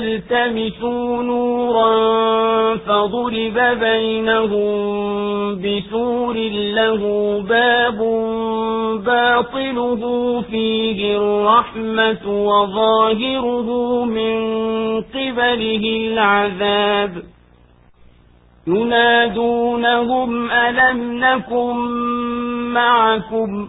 فالتمسوا نورا فضرب بينهم بسور له باب باطله فيه الرحمة وظاهره من قبله العذاب ينادونهم ألم نكن معكم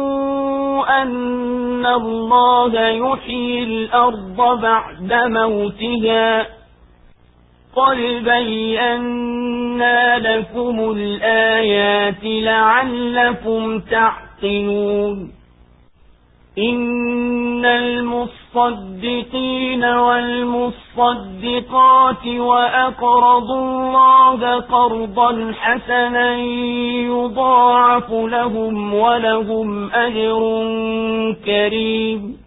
أن الله يحيي الأرض بعد موتها قد بينا لكم الآيات لعلكم تعقلون إن المصدقين والمصدقات وأقرضوا الله قرضا حسنا يضاعف لهم ولهم أجر كريم.